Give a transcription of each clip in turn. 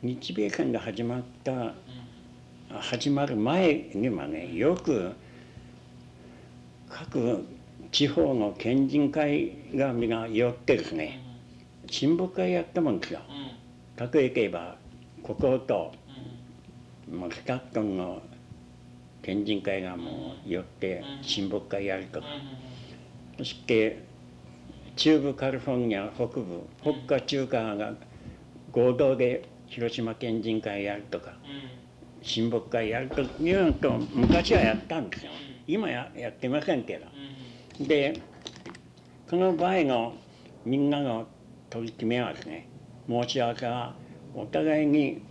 日米間が始まった始まる前にはねよく各地方の県人会がみが寄ってですね親睦会やったもんですよ。例えばここともうスタットンの県人会がもう寄って親睦会やるとか。そして中部カリフォルニア北部北下中華が合同で広島県人会やるとか親睦会やるというのと昔はやったんですよ。今ややってませんけど。でこの場合のみんなの取り決めはですね申し合わせはお互いに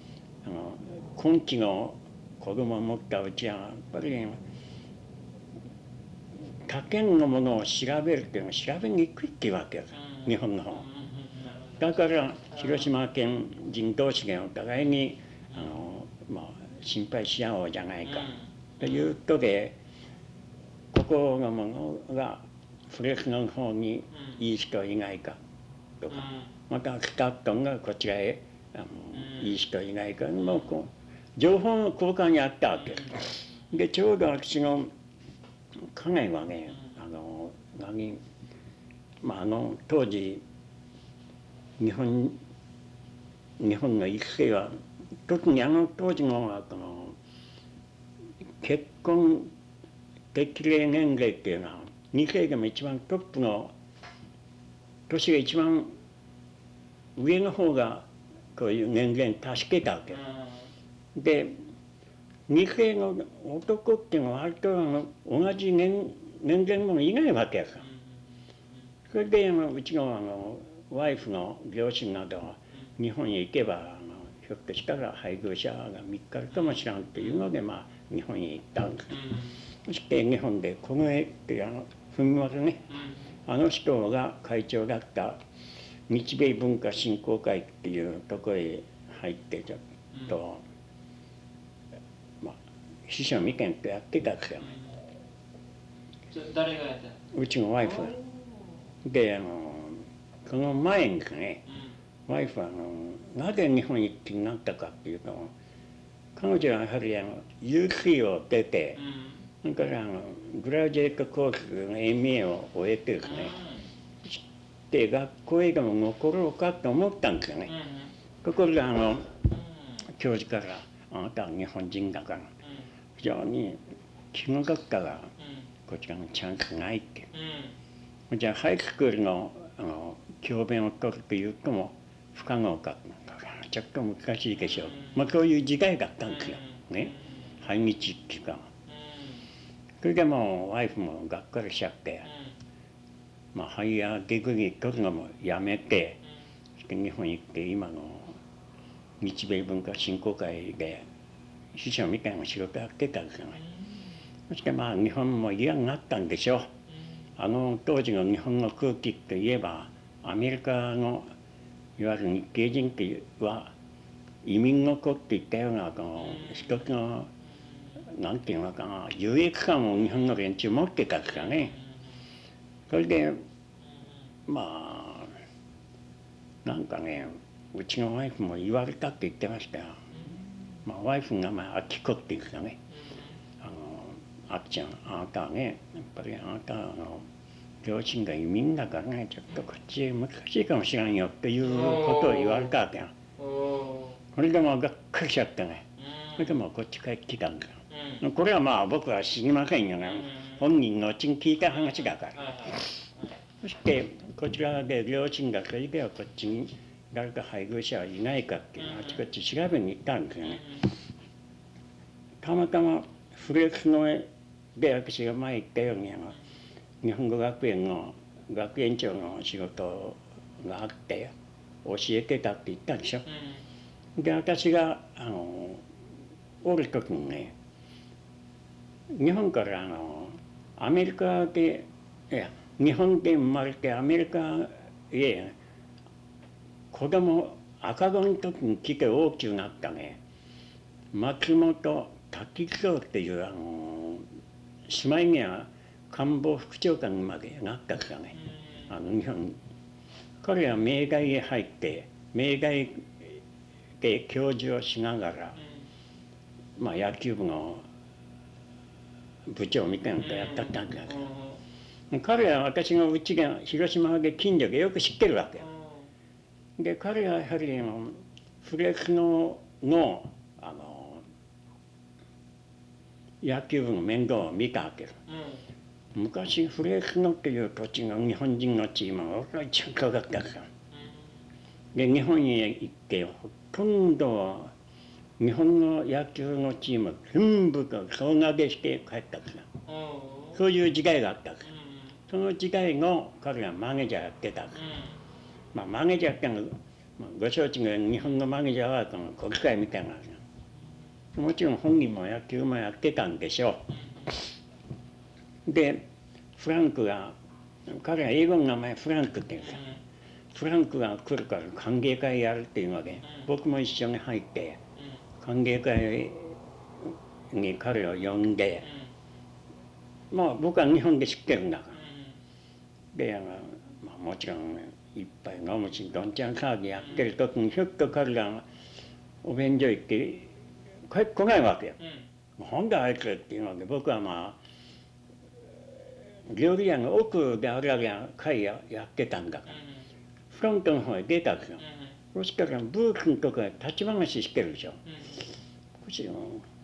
あの今期の子供を持ったうちはやっぱり他県のものを調べるっていうのは調べにくいっていうわけです。日本の方。だから広島県人同士がお互いにあの、まあ、心配し合おうじゃないか。ということでここのものがフレスの方にいい人いないかとかまたスタットンがこちらへあのいい人いないかもうこう情報の交換にあったわけ。でちょうど私の家内はねあの何まああの当時日本日本の一世は特にあの当時のこの結婚適齢年齢っていうのは二世でも一番トップの年が一番上の方がこういう年齢に達してたわけ。で二世の男っていうのは割とあの同じ年年齢のもいないわけやからそれであのうちのあのワイフの両親などは日本へ行けばあのひょっとしたら配偶者が見つかるかもしれんっていうのでまあ日本へ行ったんですそして日本で小暮っていうあの文末ね。あの人が会長だった日米文化振興会っていうところへ入ってちょっと、まあ師匠み見とやってたんですよね。誰がやったうちのワイフであのその前にねワイフはあのなぜ日本に行ってなったかっていうと彼女はやはりあの UC を出てそれからあのグラジュエットコースの MA を終えてですねで学校へでも残ろうかと思ったんですよね。ところがあの教授から「あなたは日本人だから非常に気の毒からこちらのチャンスない」って。じゃあハイスクールのあの教鞭を取るというとも不可能か。ちょっと難しいでしょうまあそういう時代だったんですよ。ね。反日期間。それでもうワイフもがっかりしちゃって。まあ higher degree 取るのもやめて日本行って今の日米文化振興会で師匠みたいな仕事やってたんですよね。そしてまあ日本も嫌になったんでしょ。うあの当時の日本の空気といえばアメリカのいわゆる日系人っては移民の子っていったようなこの一つのなんていうのかな優越感を日本の連中持ってたからね。それでまあなんかねうちのワイフも言われたって言ってました。よ。まあ、ワイフがまああきこっていうかね。あのあっちゃんあなたはね。やっぱりあなたはあの両親が移民だからねちょっとこっちへ難しいかもしれんよっていうことを言われたわけやそれでもうがっかりしちゃってね。それでもうこっち帰ってきたんだ。よこれはまあ僕は知りませんよね。本人のうちに聞いた話だから。そしてこちらで両親がそれではこっちに誰か配偶者はいないかっていうのをあちこち調べに行ったんですよね。たまたまフレックスの絵で私が前言ったようにあの日本語学園の学園長の仕事があって教えてたって言ったでしょ。で私があのおる時にね日本からあのアメリカでいや日本で生まれてアメリカへ子供赤子の時に来て大きくなったね松本滝蔵っていうあの姉妹には官房副長官までなったからねあの日本彼は明大へ入って明大で教授をしながら、まあ、野球部の部長みたいなことやったったんだ。けど、彼は私がうちが広島で近所でよく知ってるわけよ。で彼はやはりあのフレスノのあの野球部の面倒を見たわけよ。昔フレスノっていう土地が日本人のチームが俺が一番可かったからで日本へ行ってほとんど日本の野球のチーム全部が総投げして帰ったからそういう時代があったか。らその時代の彼がマネージャーやってた。からまあマネージャーってのは、まあ、ご承知の日本のマネージャーはこの国会みたいな。のもちろん本人も野球もやってたんでしょうでフランクが彼は英語の名前フランクって言うんですよ。フランクが来るから歓迎会やるっていうので僕も一緒に入って歓迎会に彼を呼んでまあ僕は日本で知ってるんだから。であの、まあ、もちろんいっぱい飲むしどんちゃん騒ぎやってる時にひょっと彼がお便所行って帰ってこないわけよ。なん。だあいつっていうので僕はまあ料理屋の奥であるある会ややってたんだから。フロントの方へ出たんですよ。そしたらブーツのとこへ立ち話してるでしょ。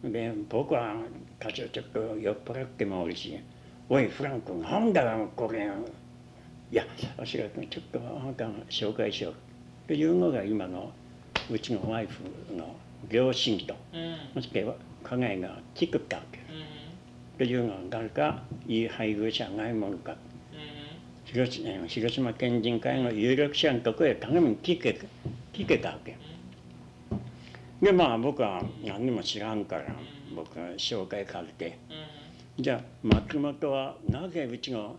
で僕は多少ちょっと酔っ払ってもおるし「おいフランクなんだよこれ」いや足がちょっとあなた紹介しようというのが今のうちのワイフの両親と、そして加害が作ったわけというのは誰かいい配偶者がないものか、広広島県人会の有力者のとこへ頼みに聞け聞けたわけ。でまあ僕は何にも知らんから僕は紹介されて、じゃあ松本はなぜうちの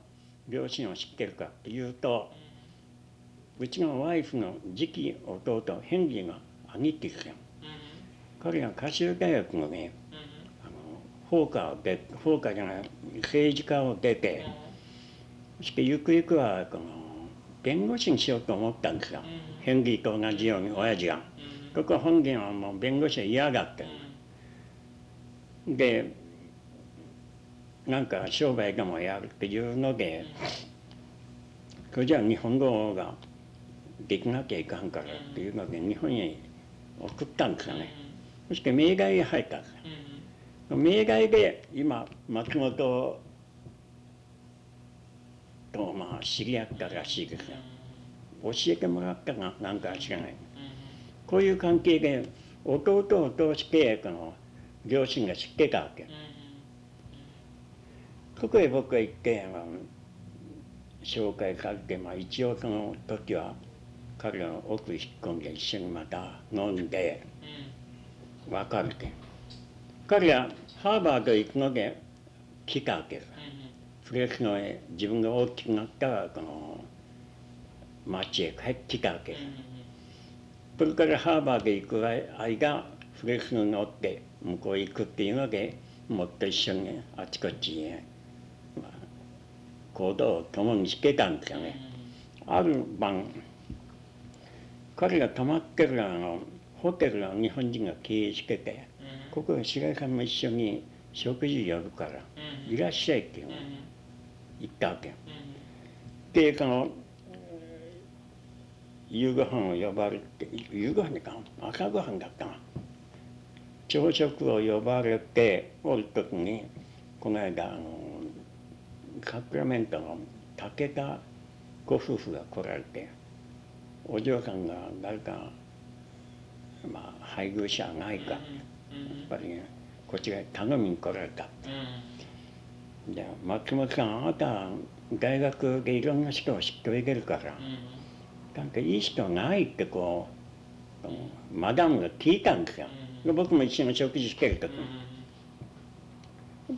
両親を知ってるかというと、うちのワイフの次期弟ヘンリーが兄貴ですよ。彼が歌手大学のね、法科を出法科じゃない政治家を出て、そしてゆくゆくはこの弁護士にしようと思ったんですよ、ヘンリーと同じように親父が。とこ本人はもう弁護士は嫌がってでなんか商売でもやるっていうのでそれじゃあ日本語ができなきゃいかんからっていうので日本へ送ったんですよね。そして名外へ入ったんですよ名外で今松本とまあ知り合ったらしいですよ。教えてもらったかなんか知らない。こういう関係で弟を通してこの両親が知ってたわけ。そこへ僕が行って紹介されて、まあ、一応その時は彼らの奥引っ込んで一緒にまた飲んで別れて彼はハーバード行くので来たわけです。フレスノへ自分が大きくなったこの町へ帰ってきたわけです。それからハーバード行く間フレスノに乗って向こう行くっていうのでもっと一緒にあちこちへ、まあ、行動を共にしてたんですよね。ある晩彼が泊まってるあのホテルを日本人が経営しててここへ白井さんも一緒に食事呼ぶからいらっしゃいっていうの。言ったわけ。でその夕ご飯を呼ばれて夕ご飯か朝ごはんだったな朝食を呼ばれておる時にこの間あのサクラメントの武田ご夫婦が来られてお嬢さんが誰かまあ配偶者ないかやっぱり、ね、こっちらへ頼みに来られた。じゃあ松本さんあなた大学でいろんな人を知っておいてるから、なんかいい人ないってこうマダムが聞いたんですよ。僕も一緒に食事してる時に。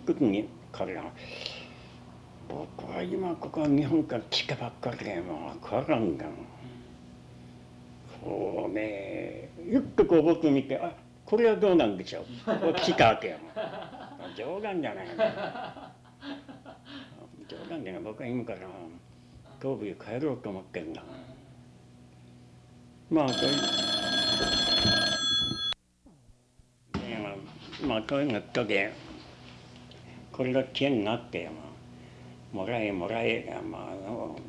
時に彼が「僕は今ここは日本から来たばっかりでもう分からんがそうねゆっとこう僕見て「あこれはどうなんでしょう」こう来たわけよ。冗談じゃない冗談じゃない僕は今から東部へ帰ろうと思ってんだ。まあそういう。まあこういうの時これが件になってもらえもらえまあ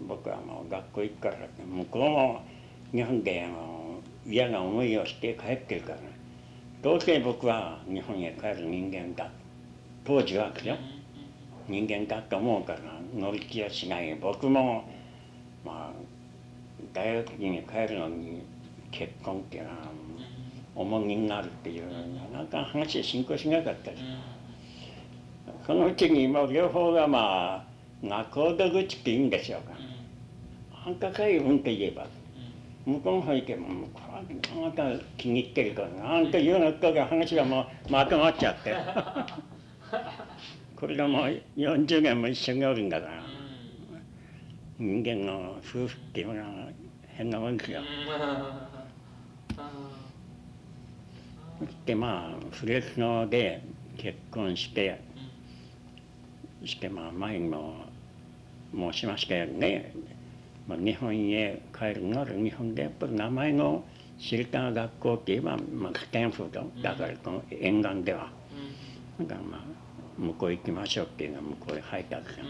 僕はもう学校行くから向こうも日本で嫌な思いをして帰ってるからどうせ僕は日本へ帰る人間だ。当時はですよ。人間だと思うから乗り気はしない僕もまあ大学に帰るのに結婚っていうのは重荷になるっていうなんか話進行しなかったですそのうちにもう両方がまあ仲人口って言うんでしょうか。あん。たかいうんと言えば向こうの方行けばもうこれあんた気に入ってるからあんた言うのとが話がもうまとまっちゃって。これがもう40年も一緒におるんだから人間の夫婦っていうのは変なもんですよ。でまあフレスノで結婚してしてまあ前にも申しましたよね、まあ、日本へ帰るなら日本でやっぱり名前の知りたい学校って言えば、まあ、だからこの沿岸では、だからまあ向こう行きましょうっていうのは向こうへ入ったんですよ。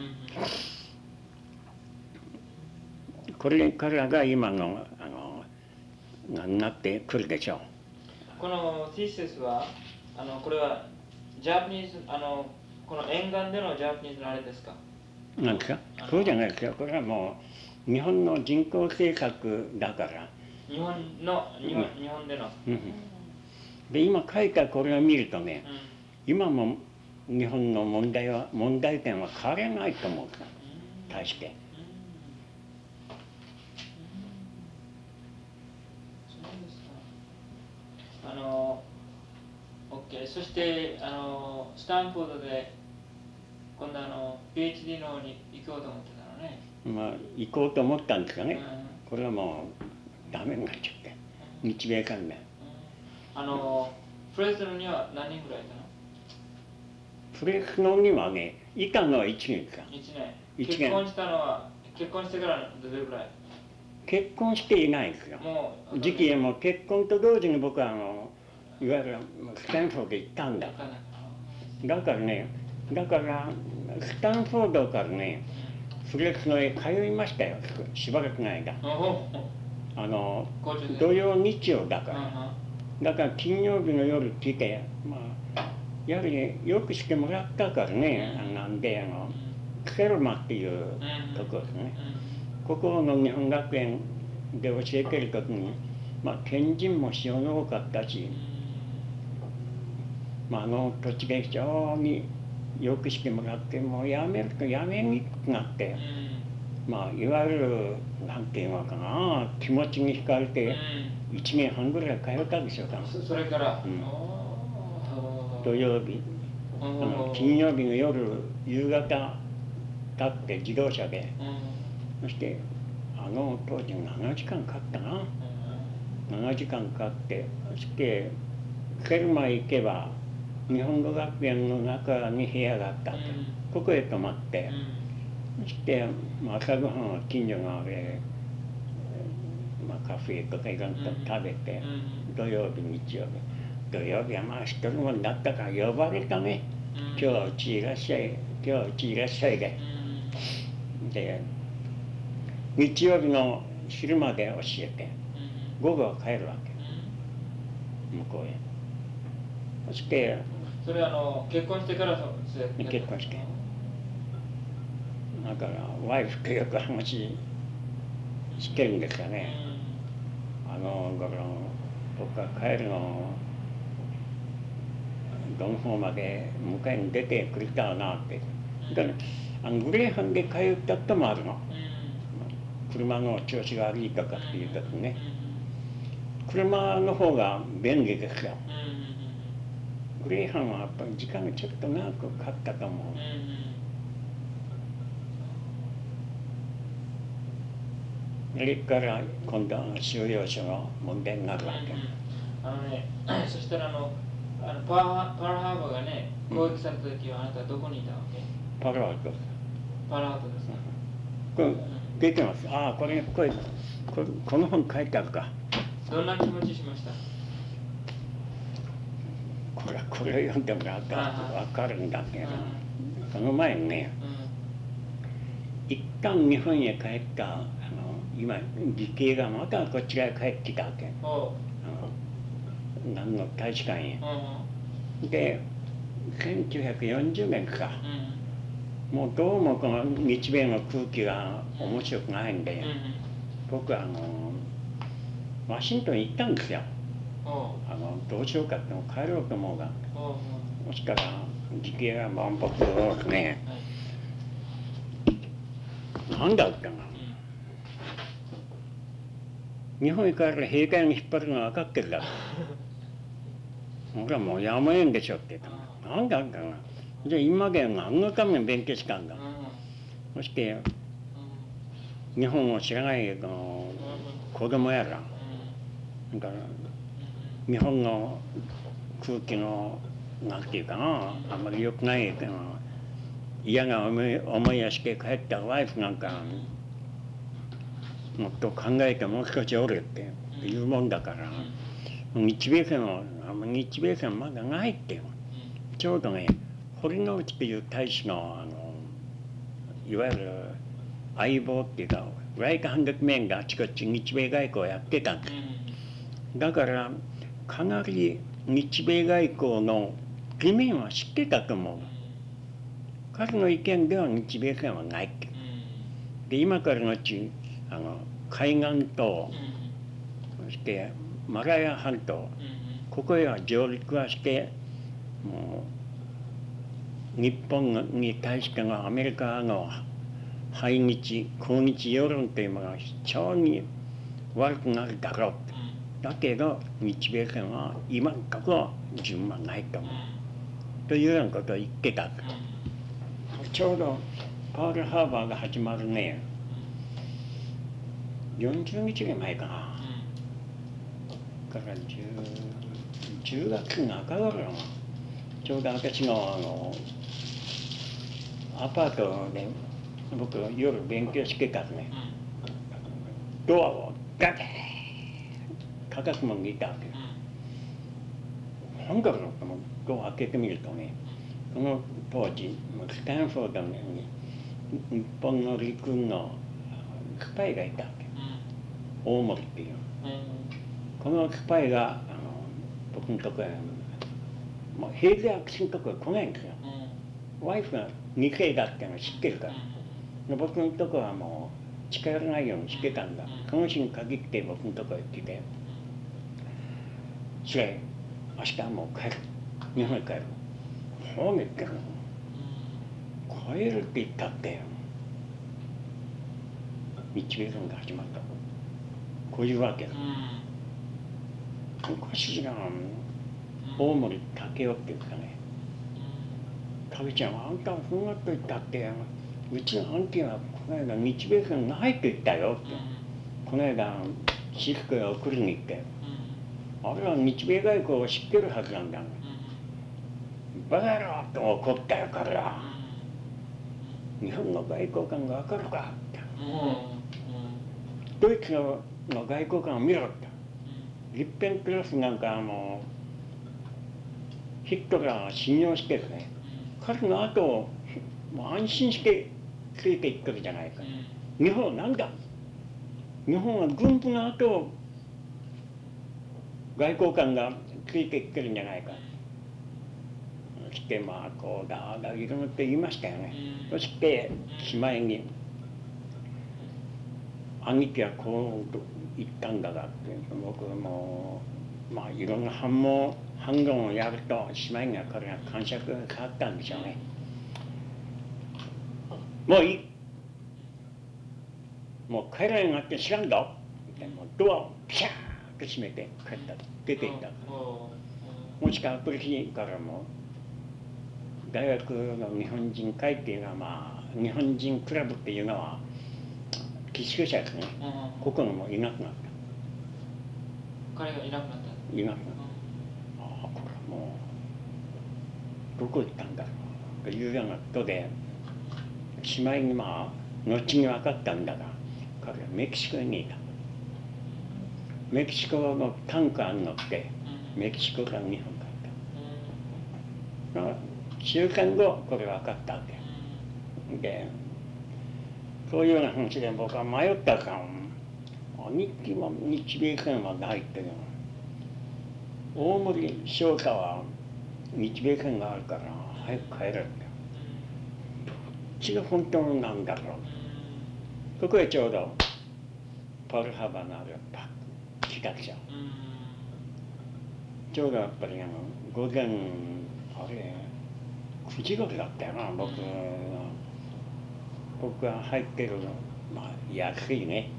これからが今のあの何なってくるでしょう。このティーセスはあのこれはジャパニーズあのこの沿岸でのジャパニーズのあれですか？なんですか？そうじゃないですよ。これはもう日本の人口政策だから、日本の日本,、日本での、うん、で今書いたこれを見るとねうん。今も日本の問題は問題点は変わらないと思う大してあの OK そしてあのスタンフォードで今度あの PhD の方に行こうと思ってたのね、まあ行こうと思ったんですがね。うん。これはもうダメになっちゃって。日米関連。あのフレズノには何人ぐらいいたの？フレスノにはねいたのは1年か ?1 年。一年。結婚したのは結婚してからどれぐらい？結婚していないんですよ。もう時期も結婚と同時に僕はあのいわゆるスタンフォード行ったんだ。だからねだからスタンフォードからねフレックスのへ通いましたよしばらくの間あの土曜日曜だかうんうん。らだから金曜日の夜来てまあやはりよくしてもらったからねあなんであのセルマっていうとこですね。ここの日本学園で教えてる時にまあ天神も非常に多かったし、まあ、あの土地で非常によくしてもらってもうやめるとやめにくくなってまあいわゆるなんていうのかな気持ちに惹かれて1年半ぐらい通ったでしょうかそそれから、うん。土曜日。おあのー金曜日の夜夕方立って自動車で。うん。そしてあの当時7時間かかったな。7時間かかって。そしてケルマへ行けば日本語学園の中に部屋があったと。ここへ泊まって。そして、まあ、朝ごはんは近所のあれ、まあ、カフェとかいろんなとこ食べて土曜日日曜日。土曜日はまあ一人もんだったから呼ばれたね。今日はうちいらっしゃい今日はうちいらっしゃいで。で日曜日の昼まで教えて。午後は帰るわけ。向こうへ。そしてそれあの結婚してからそうそうやって結婚してだからワイフとよく話してるんですよね。あのだから僕は帰るのどの方まで迎えに出てくれたらなって。だからあのグレーハンで通ったこともあるの。車の調子が悪いとかっていう時ね。車の方が便利ですよ。グレーハンはやっぱり時間がちょっと長くかかったと思うそれから今度は収容所の問題になるわけ。あのねそしたらあのあのパーハパールハーバーがね攻撃された時はあなたはどこにいたわけ？パラアウトパールハーバーですかこれ出てます？ああこれこれこれこの本書いてあるか。どんな気持ちしました？こほらこれ読んでもらったら分かるんだけどその前にね一旦日本へ帰った今義兄がまたこっち側帰ってきたわけ。あの何の大使館へ。で1940年か、もうどうもこの日米の空気が面白くないんで、僕はあのワシントン行ったんですよ。あのどうしようかって帰ろうと思うが、そしたら時期が万博をね、なんだったかな。日本へ帰る兵隊に引っ張るのは分かってるだろ。俺はもうやめんでしょって言ったなんだかな。じゃあ今まで何のために勉強したんだ？そして、日本を知らないの子供やら、だから日本の空気のなんていうかなあんまり良くないけど嫌な思い思いをして帰ったワイフなんかもっと考えてもう少しおるっていうもんだから日米戦は日米戦まだないってちょうどね堀之内っていう大使のあのいわゆる相棒っていうかライカ反撃面があちこち日米外交をやってたんだ。からかなり日米外交の疑面は知ってたと思う。彼の意見では日米戦はない。で今からのちあの海岸と、そしてマラヤ半島、ここへは上陸はしてもう日本に対してのアメリカの排日抗日世論というものが非常に悪くなるだろう。だけど日米戦は今のところ順番ないと思う。というようなことを言ってた。ちょうどパールハーバーが始まるね40日ぐらい前かな。から 10, 10月中頃ちょうど私のあのアパートで僕夜勉強してたね。ドアをガテン高くも見たわけなんだろうと思ってドア開けてみるとねその当時スタンフォードに日本の陸軍のスパイがいたわけ大森っていう、このスパイがあの僕のとこへもう平成悪心のとこへ来ないんですよ、ワイフが2世だっていうのを知ってるから、僕のとこはもう近寄らないようにしてたんだ、その日に限って僕のとこへ来て。それ明日もう帰る。日本へ帰る。ほうめっけど帰るって言ったって日米軍が始まったこういうわけだ、うん、おかしいな大森武雄っていうかね。旅ちゃんあんたはそんなと言ったってうちのアンティはこの間日米軍ないって言ったよって、この間私服が送りに行って。あれは日米外交を知ってるはずなんだ、バカ野郎と怒ったよ彼は。日本の外交官が分かるかって、ドイツの外交官を見ろって。リッペンクラスなんかもヒットラー信用してるね。彼の後をもう安心してついていってるじゃないか。日本は何だ？日本は軍部の後を外交官がついてきてるんじゃないか。そしてまあこうだだいろいろって言いましたよね、そしてしまいに兄貴はこう言ったんだがって僕もまあいろんな反問反論をやるとしまいにはこれが感触が変わったんでしょうね。もういい。もう帰らないなって知らんだ。ってもうドアをピシャーと閉めて帰った。出ていった。もしかプリヒからも大学の日本人会っていうのはまあ日本人クラブっていうのは寄宿舎ですねここのもいなくなった。彼がいなくなったいなくなった。ああこれもうどこ行ったんだろう。というようなことでしまいにまあ後に分かったんだが彼はメキシコにいた。メキシコのタンカーに乗ってメキシコから日本帰った。週間後これ分かったわけ。でそういうような話で僕は迷ったか日記も日米間はないっていう大森商家は日米間があるから早く帰るんだよどっちが本当なんだろう。ここへちょうどパルハバーのあるパック企画者ちょうどやっぱりあの午前あれ9時頃だったよな僕僕が入ってるまあ安いね。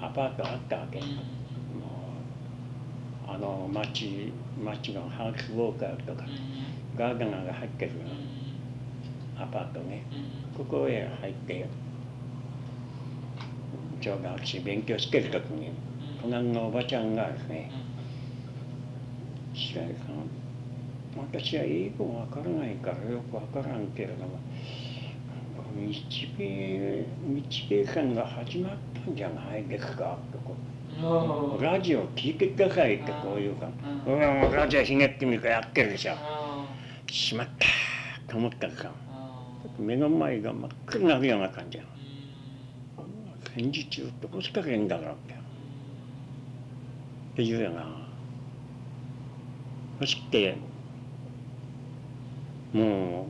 アパートあったわけ、もうあの町町のハウスウォーカーとか、ガーデナーが入ってるアパートね、ここへ入ってちょうど私勉強してる時に隣のおばちゃんがですね「白井さん私は英語わからないからよくわからんけれども日米日米間が始まったんじゃないですか」とこう。ラジオ聞いてくださいってこういうか俺はもうラジオひねってみるかやってるでしょ。しまったと思ったから目の前が真っ暗になるような感じや戦時中どこしかけんだろうって。っていうような。そしてもう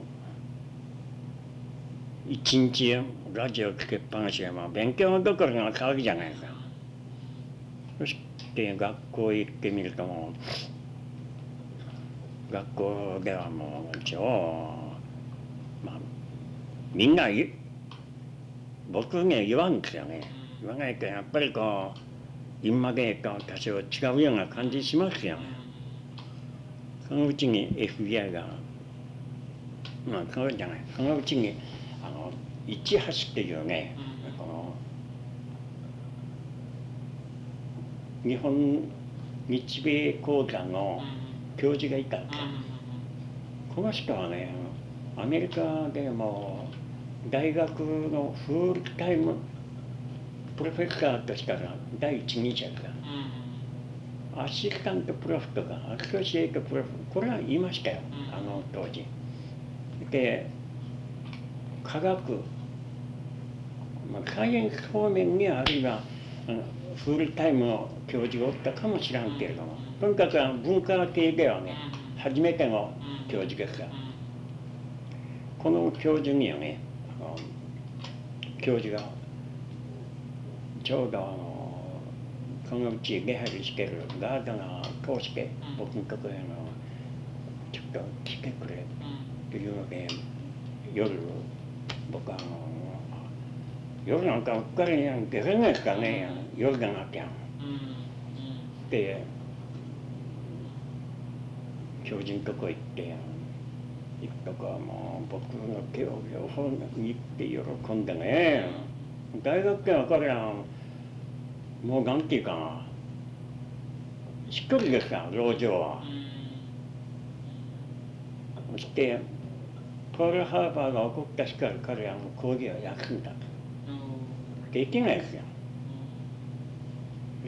一日ラジオつけっぱなしで、まあ、勉強どころの騒ぎじゃないですかそして学校行ってみるともう学校ではもう一応まあみんな僕には言わんですよね。言わないとやっぱりこう今までと多少違うような感じしますよね。そのうちに FBI がまあそうじゃない。そのうちにあの18っていうね、この日本日米講座の教授がいたわけ、この人はねアメリカでも大学のフルタイムプロフェッサーとしたら第一人者だ、アシスタントプロフとかアソシエイトプロフこれは言いましたよ、あの当時。で科学、まあ、サイエンス方面にあるいはあのフルタイムの教授がおったかもしらんけれどもとにかく文化系ではね初めての教授ですがこの教授にはね教授がちょうどあのそのうち出入りしてるガードナー通して僕のところへのちょっと来てくれっていうので夜僕はあの夜なんかうっかり出せないですかね夜がなきゃ。で教授のとこ行って行くとかもう。僕の手を両方握って喜んでね大学では彼らもう。なんていう。かなしっかりですか老女は。そしてポール・ハーバーが起こった日から彼はもう。講義は休んだと。できないですよ。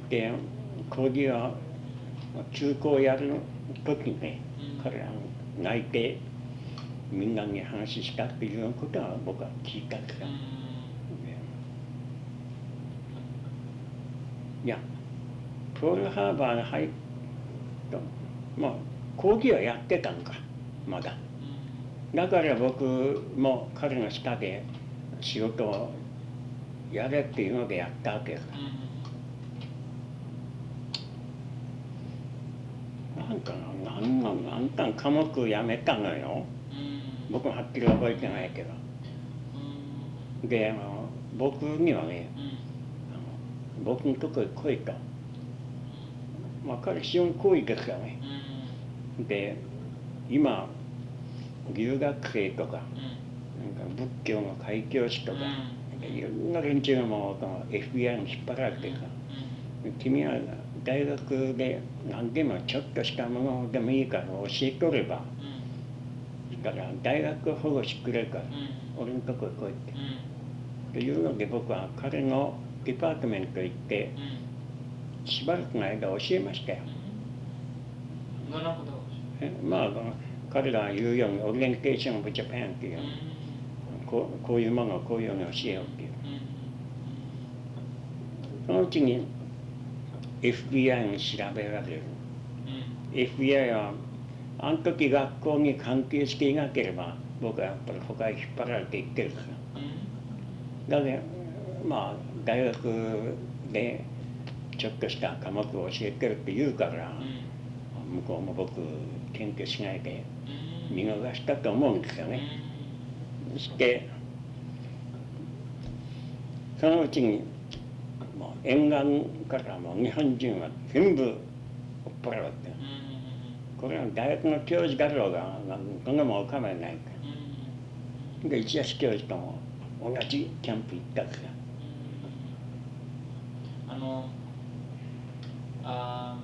で講義は中高やる時にね彼は泣いてみんなに話したっていうことは僕は聞いたんですよ。いやポールハーバーに入ったまあ講義はやってたんかまだ。だから僕も彼の下で仕事をやれっていうのでやったわけです。なんかななんなんなんたん科目やめたのよ。僕もはっきり覚えてないけど。であの僕にはね、あの僕のとこへ来いと。まあ彼非常に好意ですよね。で今留学生とか,、なんか仏教の開教師とか、いろんな連中がもう FBI に引っ張られてるから、君は大学で何でもちょっとしたものでもいいから教えとれば、だから大学保護してくれるから、俺のとこへ来いって。というので僕は彼の department 行って、しばらくの間教えましたよ。まあ彼が言うように orientation of Japan っていうこうこういうものをこういうように教えようっていう。そのうちに FBI に調べられる。FBI はあの時学校に関係していなければ僕はやっぱり他へ引っ張られていってるから。だけどまあ大学でちょっとした科目を教えてるって言うから向こうも僕研究しないで見逃したと思うんですよね。そしてそのうちにもう沿岸からもう日本人は全部追っ払われてこれは大学の教授だろうが何でもんお構いないから。で一橋教授とも同じキャンプ行ったから。あのあ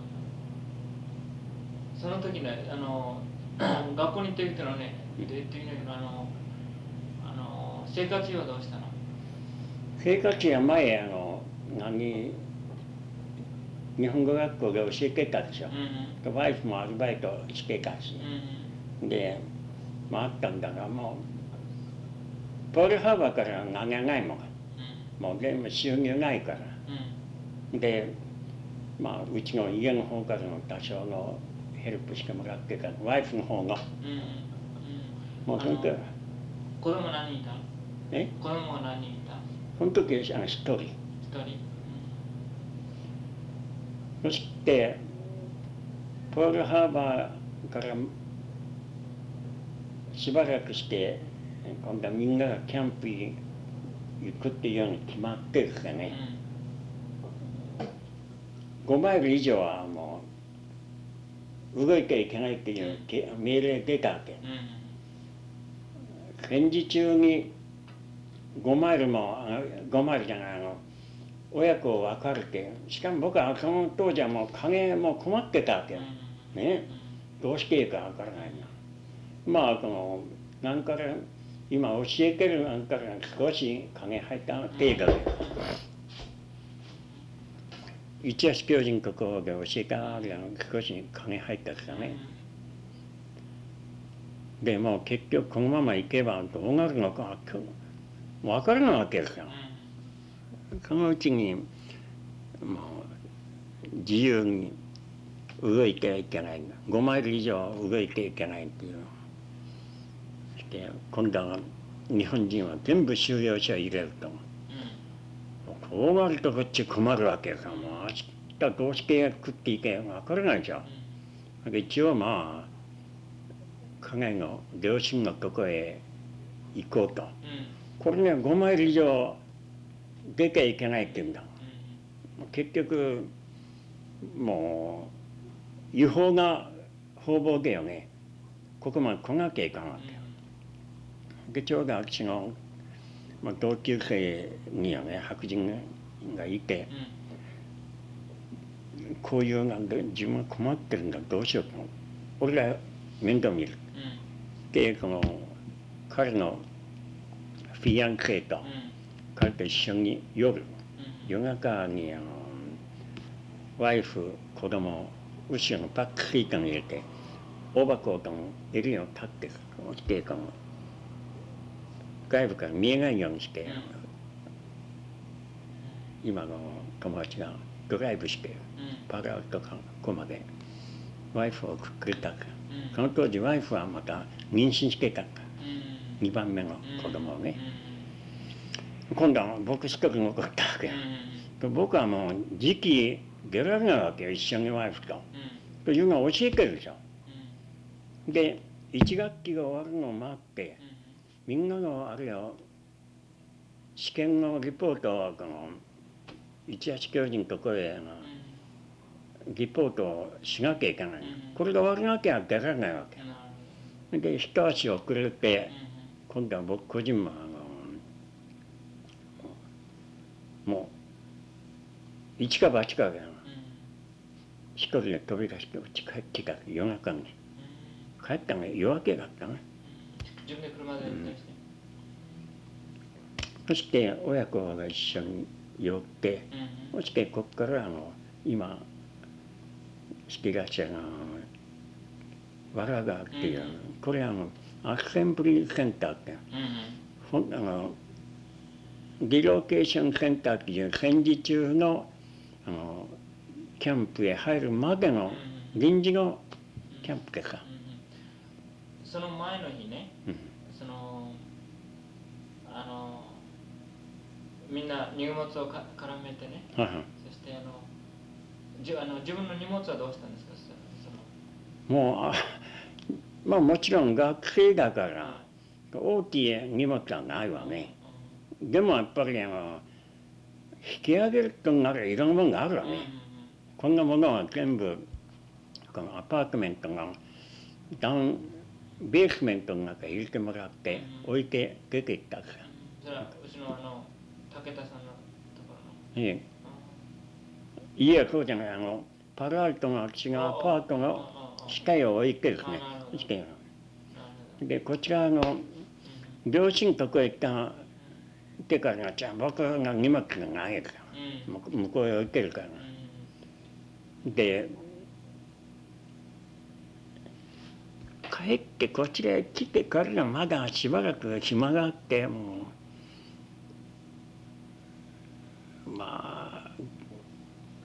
その時ねあの学校に行ってる人はね言ってみないけどあのあの生活費はどうしたの？生活費は前あの何日本語学校で教えてたでしょ、うんワイフもアルバイトしてたし。うんでまああったんだがもうポールハーバーから何がないもん。もう全部収入ないから。うん。でまあうちの家の方からの多少のヘルプしてもらってたワイフの方の。うんうん。もうその時あの子供何人いたえ？子供は何人いた？その時あの一人。一人。そしてポールハーバーからしばらくして今度はみんながキャンプに行くっていうように決まってるからうん。ね5マイル以上はもう動いてはいけないっていうけ命令出たわけ。うん。戦時中に5マイルもあの5マイルじゃないあの親子を分かれてしかも僕はその当時はもう金も困ってたわけね。どうしていいか分からないなまあこのなんから今教えてるなんから少し金入った程度で。一橋教授のところで教えたあるの少し金入ったからね。でもう結局このまま行けばどうなるのか分からないわけですよ。そのうちにもう自由に動いてはいけない5マイル以上動いてはいけないっていう。そして今度は日本人は全部収容所入れると。こうなるとこっち困るわけですよ。もう明日どうして食っていけ分からないじゃんで一応まあ影の両親のとこへ行こうと。これね5マイル以上出てはいけないって言うんだ。結局もう違法な方々でよね。ここまで来なきゃいかんわけでちょうど私の、まあ、同級生にはね白人がいてこういうなんで自分は困ってるんだ。どうしようと俺が面倒見る。でこの彼のフィアンセと彼と一緒に夜。夜中にあのワイフ子供後ろのバックシートに入れてオーバーコートの襟を立ってこうしてこの。外部から見えないようにして今の友達がドライブしてパラオとかここまでワイフを送ってくれたから。その当時ワイフはまた妊娠してたから2番目の子供をね今度は僕一人残ったわけよ僕はもう時期出られないわけよ一緒にワイフと。というのは教えてるでしょ。で1学期が終わるのを待ってみんなのあれよ試験のリポートをこの一橋教授のところへあのリポートをしなきゃいけない。これが終わらなきゃ出られないわけ。で一足遅れて今度は僕個人もあのもう一か八かで一人で飛び出してうち帰ってきた夜中に帰ったのが夜明けだったね自分で車で運転して。そして親子が一緒に寄ってそしてここからあの今してらっしゃるわらがっていう、これあのアッセンブリーセンターって、ほんあのリロケーションセンターっていう戦時中のあのキャンプへ入るまでの臨時のキャンプでさ、その前の日ね、うん。そのあのみんな荷物をか絡めてね。はいはい。そしてあのじゅあの自分の荷物はどうしたんですか？もうあまあもちろん学生だから大きい荷物はないわね。でもやっぱりあの引き上げるとならいろんなものがあるわね、こんなものは全部このアパートメントがダウンベースメントの中に入れてもらって置いて出ていったんですよ。それはうちのあの武田さんのところの。え。え家はそうじゃない。あのパラアルトの違うアパートの下へ置いてですねあなるほどしてなるほでこちらの両親とこへ行ったってからがじゃあ僕が荷物がないから。どうん。向向こうへ置いてるから。うん。で帰ってこちらへ来てからまだしばらく暇があってもうまあ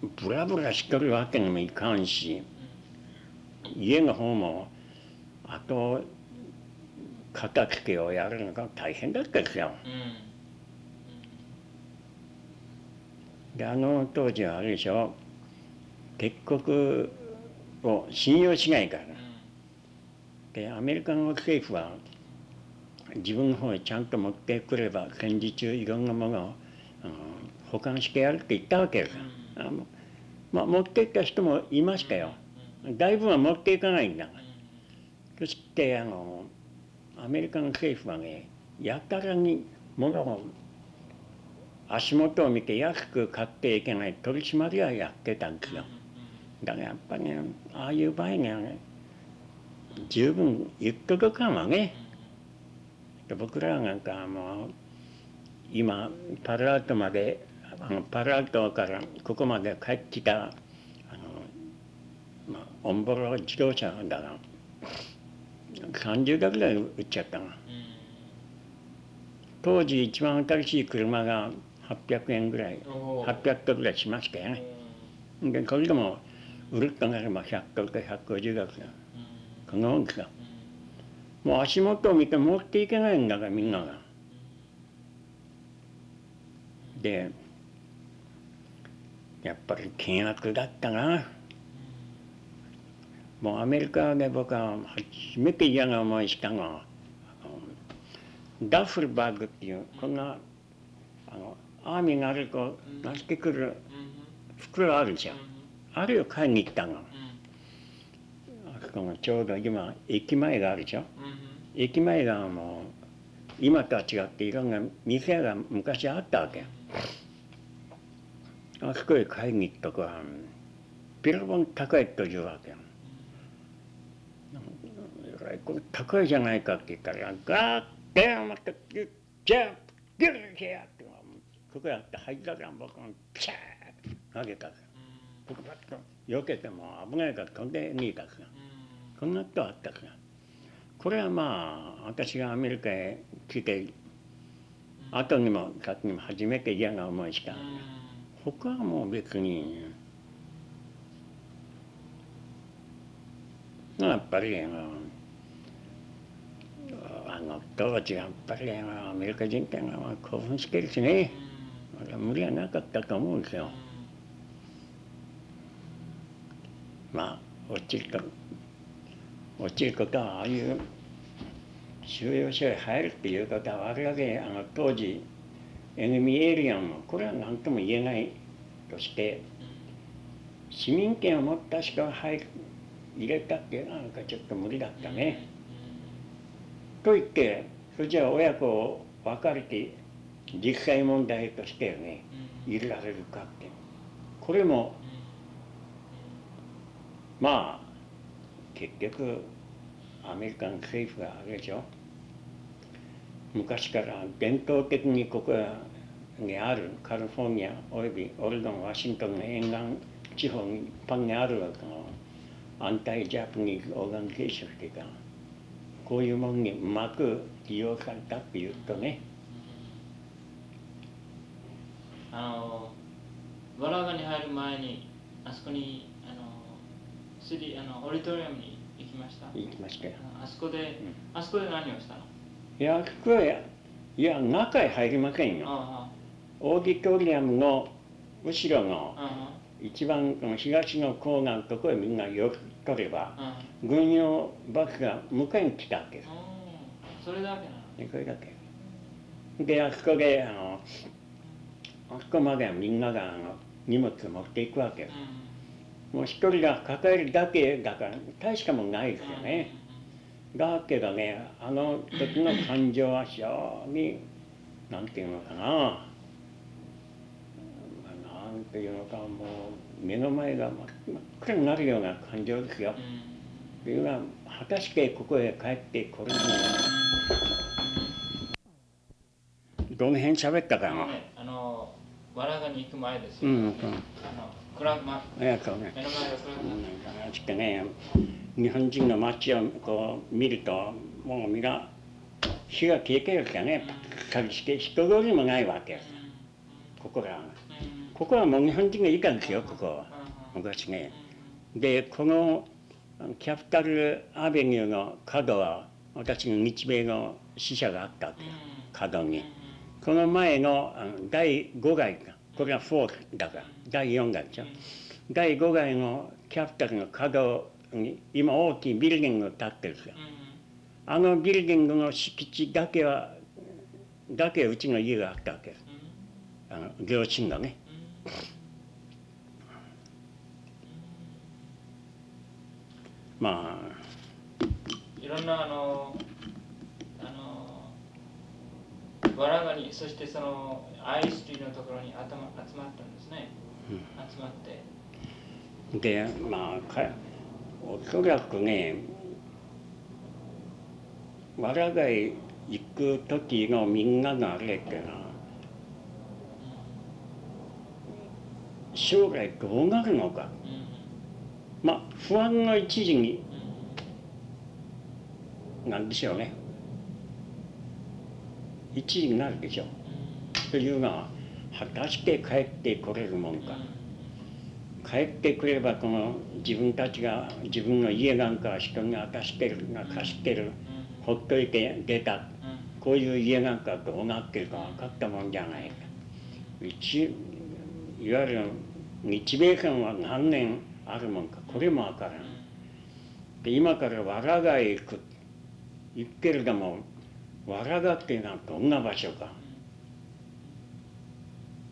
ブラブラしとるわけにもいかんし家の方もあと片付けをやるのが大変だったですよ。うん。であの当時はあれでしょ。敵国を信用しないから。でアメリカの政府は自分の方へちゃんと持ってくれば戦時中いろんなものをあの保管してやるって言ったわけですよ。まあ、持っていった人もいましたよ。だいぶは持っていかないんだがそしてあのアメリカの政府はねやたらに物を足元を見て安く買っていけない取り締まりはやってたんですよ。だからやっぱりねああいう場合にはね十分言っとくかんわね。僕らなんかもう今パラアウトまであのパラアウトからここまで帰ってきたあの、まあ、オンボロ自動車だが30台ぐらい売っちゃったが当時一番新しい車が800円ぐらい800ドルぐらいしましたよね。でこれでも売るとなれば100ドルか150ドルかこんですよもう足元を見て持っていけないんだからみんなが。でやっぱり険悪だったなもうアメリカで僕は初めて嫌な思いしたのはダッフルバッグっていうこんなあのアーミーがあると出してくる袋あるじゃん。あれを買いに行ったの。あそこがちょうど今駅前があるでしょ駅前がもう今とは違っていろんな店が昔あったわけ。あそこへ買いに行ったとはピラボン高いというわけえらいこれ高いじゃないかって言ったら「ガーッデンまたギュッジャンプギュッギュッ」ってここやって入ったら僕がピシャーッ投げた僕パッと避けても危ないから飛んで逃げたからこんなことあったからこれはまあ私がアメリカへ来て後にも先にも初めて嫌な思いした他はもう別にやっぱりあのあ当時やっぱりアメリカ人っていうのは興奮してるしね。俺は無理はなかったと思うんですよ。まあ落ちると落ちることはああいう収容所へ入るっていうことは我々あの当時エネミーエリアンもこれは何とも言えないとして市民権を持った人が入入れたっていうのはなんかちょっと無理だったね。と言ってそれじゃあ親子別れて実際問題としてね入れられるかって。これもまあ結局アメリカの政府があれでしょ。昔から伝統的にここにあるカリフォルニアおよびオレゴンワシントンの沿岸地方に一般にあるわけのアンタイジャパニーズオーガニゼーションっていうかこういうものにうまく利用されたっていうとね。あのバラガに入る前にあそこにあのシリあのオリトリアムに行きました。行きましたよ。あそこで、あそこで何をしたの？いやここへいや中へ入りませんよ。あオーディトリアムの後ろの一番東の郊岸のところへみんな寄っとればああ軍用バスが迎えに来たわけです。うん。それだけなの？ねこれだけ。であそこであのあそこまではみんながあの荷物を持っていくわけ。ですもう一人が抱えるだけだから大したもんないですよね。だけどねあの時の感情は非常になんていうのかな、まあ、なんていうのかもう目の前が真っ暗になるような感情ですよ。っていうのは果たしてここへ帰ってこれるのか。どの辺喋ったかな。ねあのバラガに行く前ですよ、うん、うん、あの暗く、ま。目の前が暗くなって。なんてね、日本人の街をこう見ると、もう皆、火が消えてるからね、かりして人通りもないわけです。ここらは。ここはもう日本人がいいからですよ、ここ。は。昔ね。で、このキャピタルアベニューの角は、私の日米の支社があったわけよ、角に。この前の第5街か、これは4だから、第4街でしょ。第5街のキャピタルの角に今大きいビルディングが建ってるからあのビルディングの敷地だけはだけうちの家があったわけです。あの両親がねまいろんなあのあのバラガにそしてそのアイスティーのところに集ま集まったんですね、集まって。あでまあかおそらくねわらがい行く時のみんなのあれっていうのは将来どうなるのか。まあ不安の一時になんでしょうね。一時になるでしょう。というのは果たして帰ってこれるもんか。帰ってくればこの自分たちが自分の家なんか人に渡してる貸してるほっといて出た。こういう家なんかどうなってるか分かったもんじゃないか。一いわゆる日米間は何年あるもんかこれも分からん。で今からわらがへ行く。行くけれどもわらがっていうのはどんな場所か。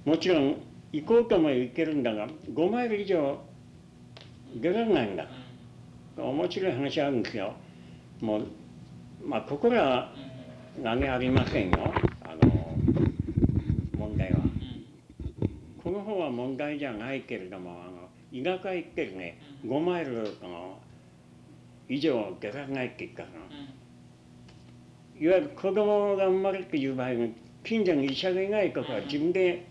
もちろん行こうとも行けるんだが5マイル以上出られないんだ。面白い話あるんですよ。もうまあここらは何ありませんよあの問題はこの方は問題じゃないけれどもあの田舎行ってるね5マイルあの以上出られないって言ったからいわゆる子供が生まれるっていう場合に近所に医者がいないことは自分で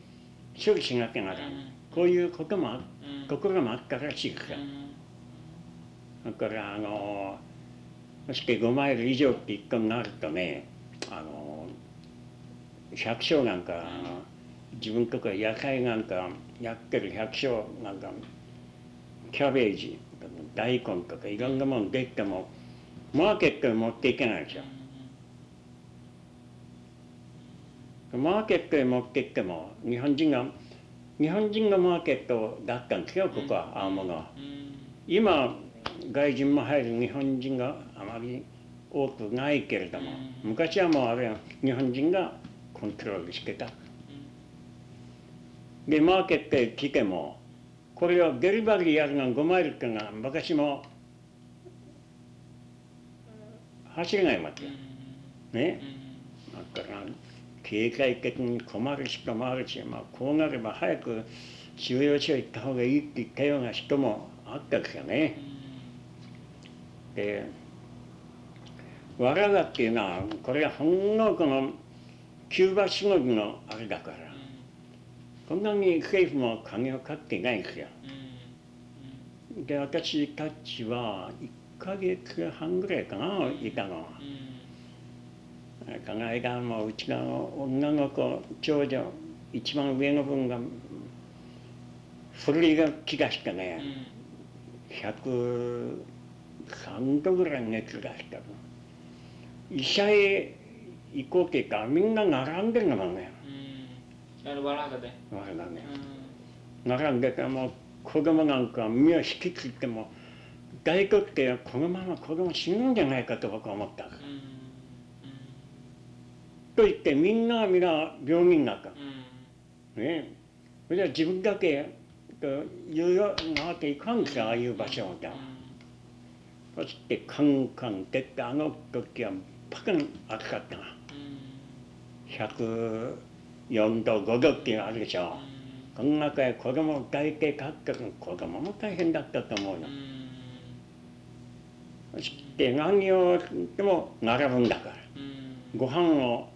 処理しなきゃならないこういうこともあところもあったらしいから。だからあのそして5マイル以上って一個になるとねあの百姓なんかあの自分とか野菜なんかやってる百姓なんかキャベージとか大根とかいろんなものできてもマーケットに持っていけないでしょマーケットへ持って行っても日本人が日本人のマーケットだったんですよここは青物は。今外人も入る日本人があまり多くないけれども昔はもうあれは日本人がコントロールしてた。でマーケットへ来てもこれをデリバリーやるの5マイルっていうのは昔も走れないわけよ。ね。だから経済的に困る人もあるし、まあ、こうなれば早く収容所行った方がいいって言ったような人もあったですよね。でわらがっていうのはこれはほんのこのキューバしのぎのあれだからこんなに政府も金をかけていないんですよ。で私たちは1ヶ月半ぐらいかないたの。考えがもううちの女の子長女一番上の分が古いが気がしてね、103度ぐらい熱がしたの。医者へ行こうって言ったらみんな並んでるのね。うん。あの、わらがで。わらがね。並んでてもう子供なんか身を引きついても外国ってこのまま子供死ぬんじゃないかと僕は思った。うんと言ってみんな皆病人になった。ねそれで自分だけというようなわけいかんさああいう場所じゃ。そしてカンカンってってあの時はパカン暑かったな。104度5度っていうのあるでしょ。この中へ子供を抱いてかって子供も大変だったと思うよ。そして何をでも並ぶんだから。ご飯を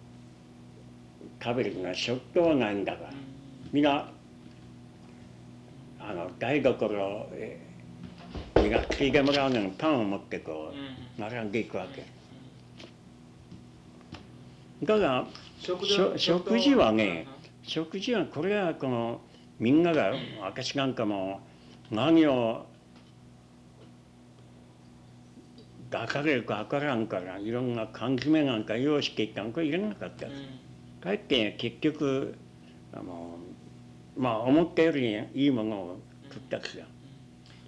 食べるのは食当はないんだから皆あの台所へ皆ついでもらうのにパンを持ってこう並んでいくわけだから食事はね食事はこれはこのみんなが私なんかも何を出かれるか分からんからいろんな缶詰なんか用意していったのこれいらなかった。です。かえって結局あのまあ思ったよりいいものを食ったくよ、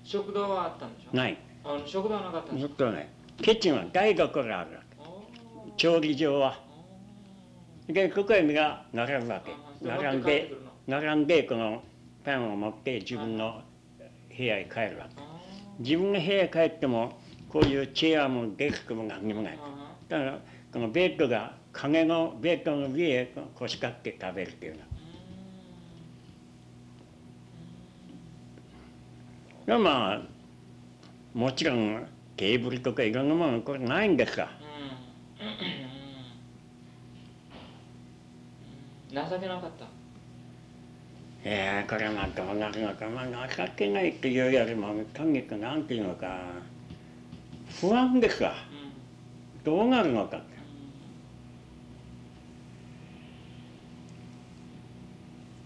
食堂はあったんでしょ？ない。あの食堂はなかったん食堂ない。キッチンは台所がある調理場はでここへ身が並ぶわけ。並んで並んでこのパンを持って自分の部屋へ帰るわけ。自分の部屋へ帰ってもこういうチェアもデスクも何にもない。だからこのベッドが影のベッドの上へ腰掛けて食べるっていうの。まあもちろんテーブルとかいろんなものこれないんですか。情けなかった。ええこれはどうなるのかまあ情けないっていうよりもとにかくなんていうのか不安ですか、うん、どうなるのか。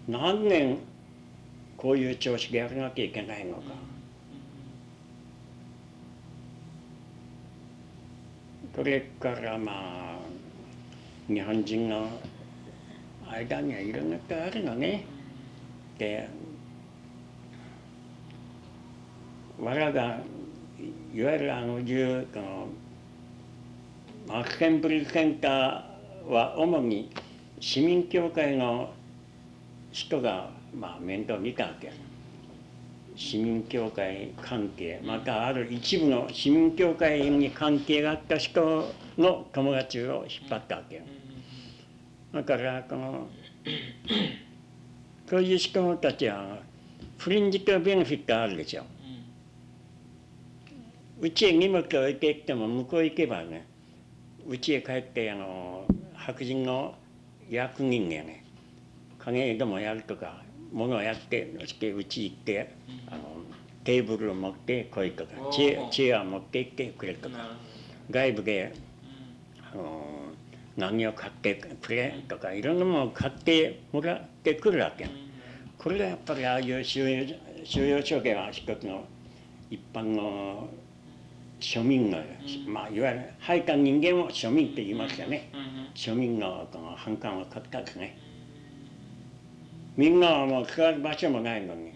何年こういう調子でやらなきゃいけないのか。それからまあ日本人の間にはいろんなことあるのね。で我らがいわゆるあのいうこのマッケンブリセンターは主に市民協会の人がまあ面倒見たわけ市民協会関係またある一部の市民協会に関係があった人の友達を引っ張ったわけだからこのそういう人たちはフリンジとベネフィットあるでしょ。うちへ荷物を置いていっても向こう行けばねうちへ帰ってあの白人の役人がね影でもやるとかものをやってそしてうち行ってあのテーブルを持ってこいとかチェチェア持って行ってくれとか。外部であの何を買ってくれとかいろんなものを買ってもらってくるわけ。これがやっぱりああいう収容収容所では一つの一般の庶民の、まあ、いわゆる配下人間を庶民って言いますよね、庶民のこの反感を買ったんですね。みんなはもう座る場所もないのに、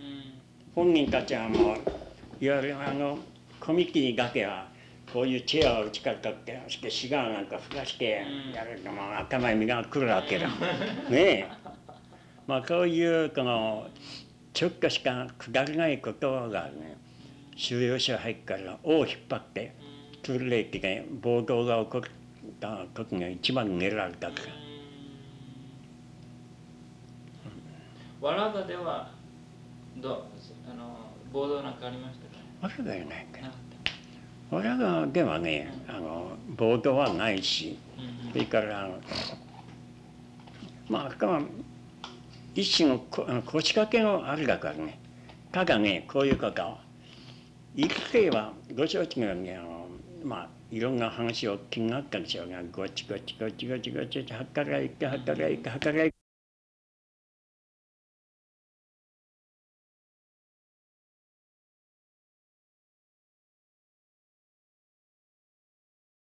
本人たちはもういわゆるあのコミュニティだけはこういうチェアを使ったってそしてシガーなんか吹かしてやるとも頭に身がくるわけだ。ねえ。まあこういうこのちょっとしかくだらないことがね収容所入から尾を引っ張って通る駅で暴動が起こった時が一番狙われたか。ら。わらがではどあの暴動なんかありましたか？わらがやないかわらがではねあの暴動はないし、うん、それからまあ一種の腰掛けのあるだからね。ただねこういうこといくけはご承知のようにあのまあいろんな話を金学学長がごちごちごちごちごちごち働いて働いて働いて